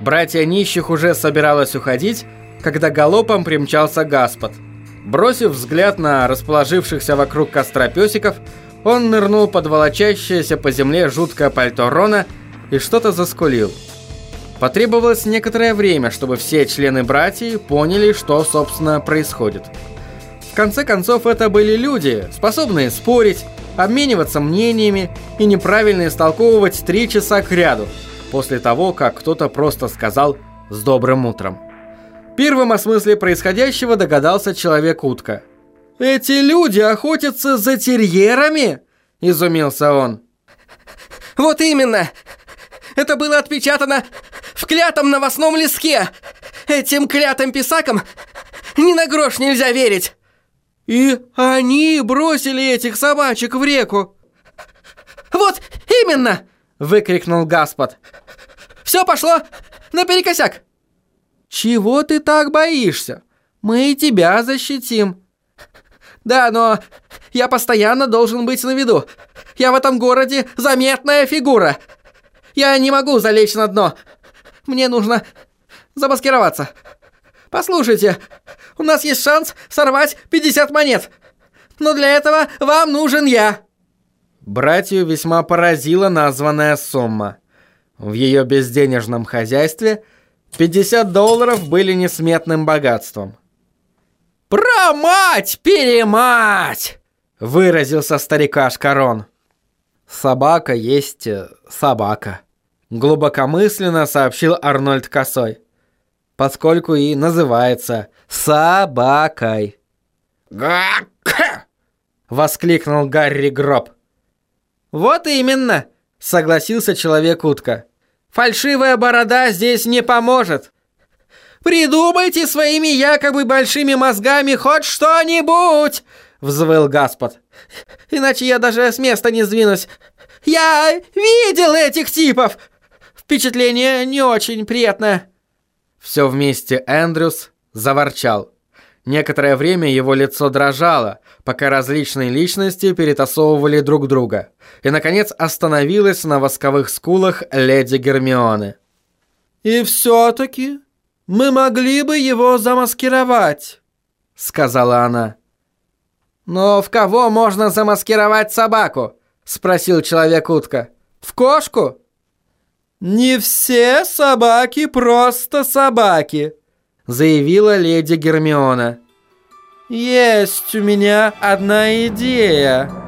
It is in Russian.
Братья нищих уже собиралось уходить, когда галопом примчался Гаспод. Бросив взгляд на расположившихся вокруг костра песиков, он нырнул под волочащееся по земле жуткое пальто Рона и что-то заскулил. Потребовалось некоторое время, чтобы все члены братьев поняли, что, собственно, происходит. В конце концов, это были люди, способные спорить, обмениваться мнениями и неправильно истолковывать три часа к ряду, после того, как кто-то просто сказал «с добрым утром». Первым о смысле происходящего догадался человек-утка. «Эти люди охотятся за терьерами?» – изумился он. «Вот именно! Это было отпечатано в клятом новостном листке! Этим клятым писакам ни на грош нельзя верить!» «И они бросили этих собачек в реку!» «Вот именно!» – выкрикнул Гаспод. «Все пошло наперекосяк!» «Чего ты так боишься? Мы и тебя защитим!» «Да, но я постоянно должен быть на виду. Я в этом городе заметная фигура. Я не могу залечь на дно. Мне нужно замаскироваться. Послушайте, у нас есть шанс сорвать 50 монет. Но для этого вам нужен я. Братью весьма поразила названная сумма. В ее безденежном хозяйстве 50 долларов были несметным богатством. «Промать-перемать!» — выразился старикаш Корон. «Собака есть э, собака», — глубокомысленно сообщил Арнольд Косой поскольку и называется собакой. «Гак!» — воскликнул Гарри Гроб. «Вот именно!» — согласился Человек-утка. «Фальшивая борода здесь не поможет. Придумайте своими якобы большими мозгами хоть что-нибудь!» — взвыл Гаспод. «Иначе я даже с места не сдвинусь. Я видел этих типов! Впечатление не очень приятное». Все вместе Эндрюс заворчал. Некоторое время его лицо дрожало, пока различные личности перетасовывали друг друга. И, наконец, остановилась на восковых скулах леди Гермионы. «И все-таки мы могли бы его замаскировать», — сказала она. «Но в кого можно замаскировать собаку?» — спросил Человек-утка. «В кошку?» «Не все собаки просто собаки», — заявила леди Гермиона. «Есть у меня одна идея».